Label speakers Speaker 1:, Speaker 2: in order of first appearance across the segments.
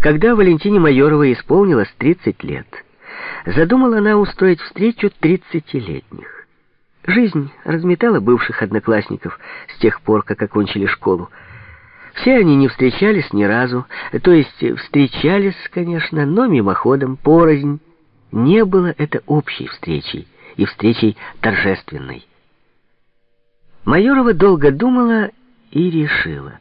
Speaker 1: Когда Валентине Майоровой исполнилось 30 лет, задумала она устроить встречу 30-летних. Жизнь разметала бывших одноклассников с тех пор, как окончили школу. Все они не встречались ни разу, то есть встречались, конечно, но мимоходом, порознь. Не было это общей встречей и встречей торжественной. Майорова долго думала и решила.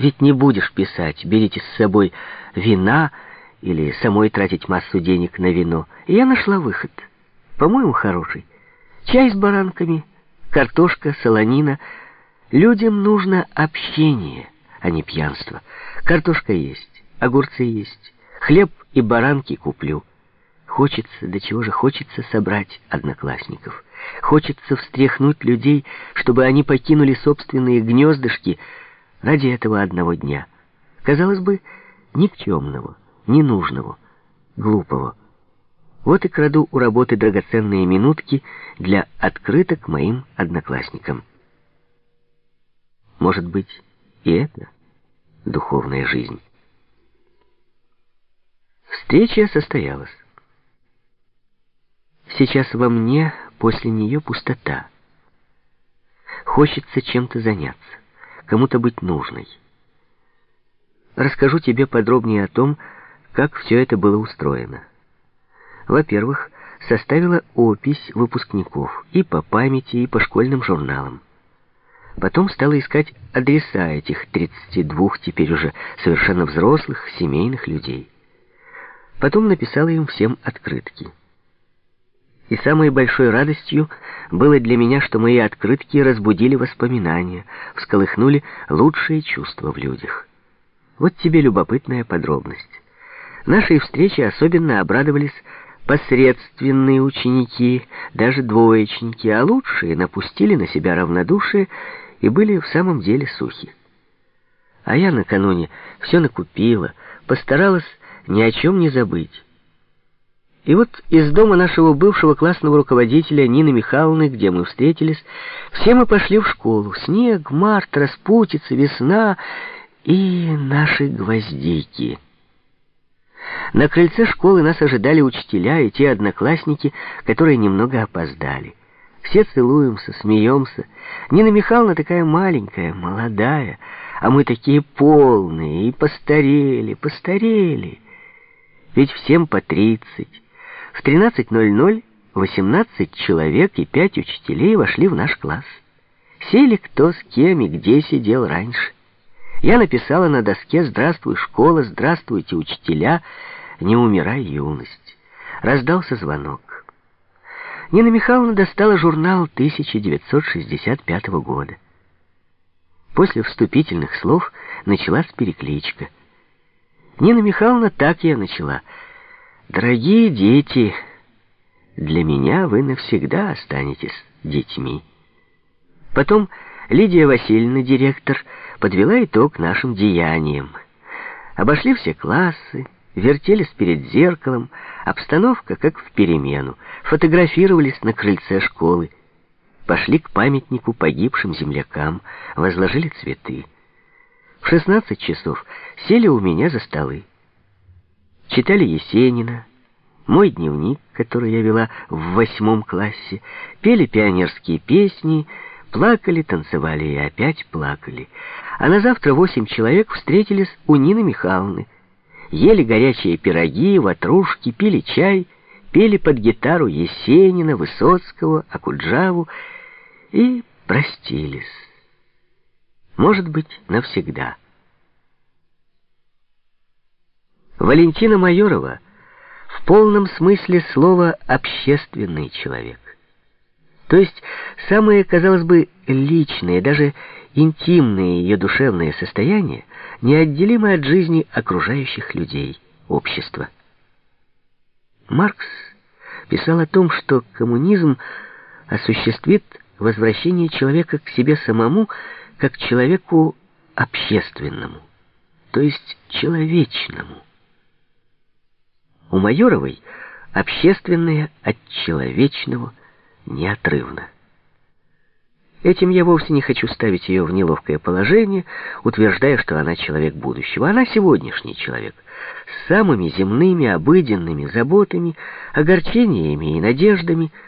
Speaker 1: Ведь не будешь писать, берите с собой вина или самой тратить массу денег на вино. И я нашла выход. По-моему, хороший. Чай с баранками, картошка, солонина. Людям нужно общение, а не пьянство. Картошка есть, огурцы есть, хлеб и баранки куплю. Хочется, до чего же хочется собрать одноклассников. Хочется встряхнуть людей, чтобы они покинули собственные гнездышки ради этого одного дня. Казалось бы, никчемного, ненужного, глупого. Вот и краду у работы драгоценные минутки для открыток моим одноклассникам. Может быть, и это духовная жизнь. Встреча состоялась. Сейчас во мне после нее пустота. Хочется чем-то заняться, кому-то быть нужной. Расскажу тебе подробнее о том, как все это было устроено. Во-первых, составила опись выпускников и по памяти, и по школьным журналам. Потом стала искать адреса этих 32 теперь уже совершенно взрослых семейных людей. Потом написала им всем открытки. И самой большой радостью было для меня, что мои открытки разбудили воспоминания, всколыхнули лучшие чувства в людях. Вот тебе любопытная подробность. Нашей встрече особенно обрадовались посредственные ученики, даже двоечники, а лучшие напустили на себя равнодушие и были в самом деле сухи. А я накануне все накупила, постаралась ни о чем не забыть. И вот из дома нашего бывшего классного руководителя Нины Михайловны, где мы встретились, все мы пошли в школу. Снег, март, распутица, весна и наши гвоздики. На крыльце школы нас ожидали учителя и те одноклассники, которые немного опоздали. Все целуемся, смеемся. Нина Михайловна такая маленькая, молодая, а мы такие полные и постарели, постарели. Ведь всем по тридцать. В 13.00 18 человек и 5 учителей вошли в наш класс. Сели кто с кем и где сидел раньше. Я написала на доске «Здравствуй, школа! Здравствуйте, учителя! Не умирай, юность!» Раздался звонок. Нина Михайловна достала журнал 1965 года. После вступительных слов началась перекличка. Нина Михайловна так я начала — Дорогие дети, для меня вы навсегда останетесь детьми. Потом Лидия Васильевна, директор, подвела итог нашим деяниям. Обошли все классы, вертелись перед зеркалом, обстановка как в перемену, фотографировались на крыльце школы, пошли к памятнику погибшим землякам, возложили цветы. В 16 часов сели у меня за столы читали Есенина, мой дневник, который я вела в восьмом классе, пели пионерские песни, плакали, танцевали и опять плакали. А на завтра восемь человек встретились у Нины Михайловны, ели горячие пироги, ватрушки, пили чай, пели под гитару Есенина, Высоцкого, Акуджаву и простились. Может быть, навсегда. Валентина Майорова в полном смысле слова общественный человек. То есть самые, казалось бы, личные, даже интимные ее душевные состояния неотделимы от жизни окружающих людей, общества. Маркс писал о том, что коммунизм осуществит возвращение человека к себе самому как человеку общественному, то есть человечному. У Майоровой общественное от человечного неотрывно. Этим я вовсе не хочу ставить ее в неловкое положение, утверждая, что она человек будущего. Она сегодняшний человек, с самыми земными, обыденными заботами, огорчениями и надеждами,